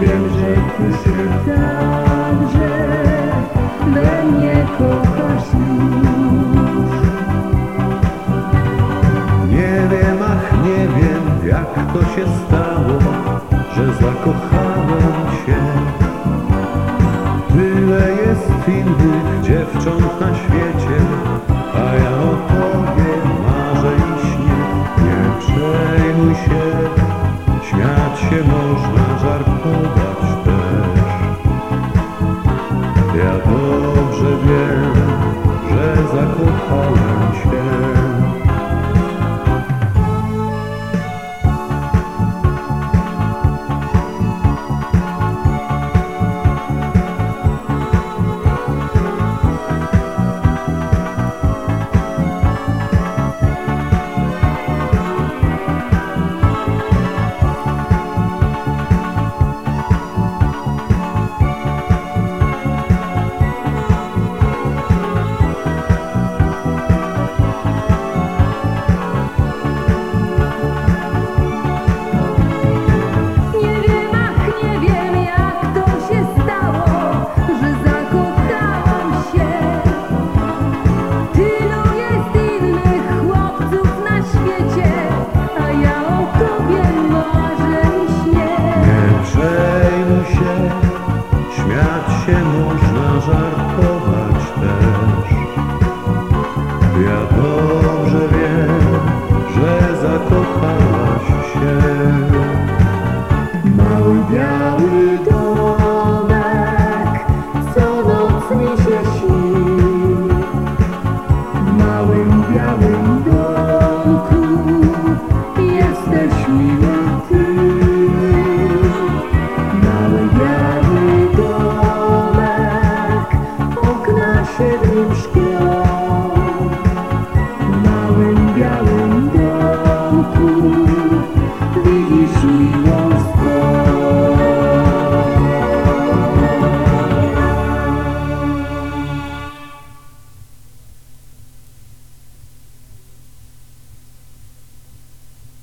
Wiem, że ty się także we mnie kochasz już. Nie wiem, ach nie wiem, jak to się stało, że zakochałem nos żartować. que nos rangera.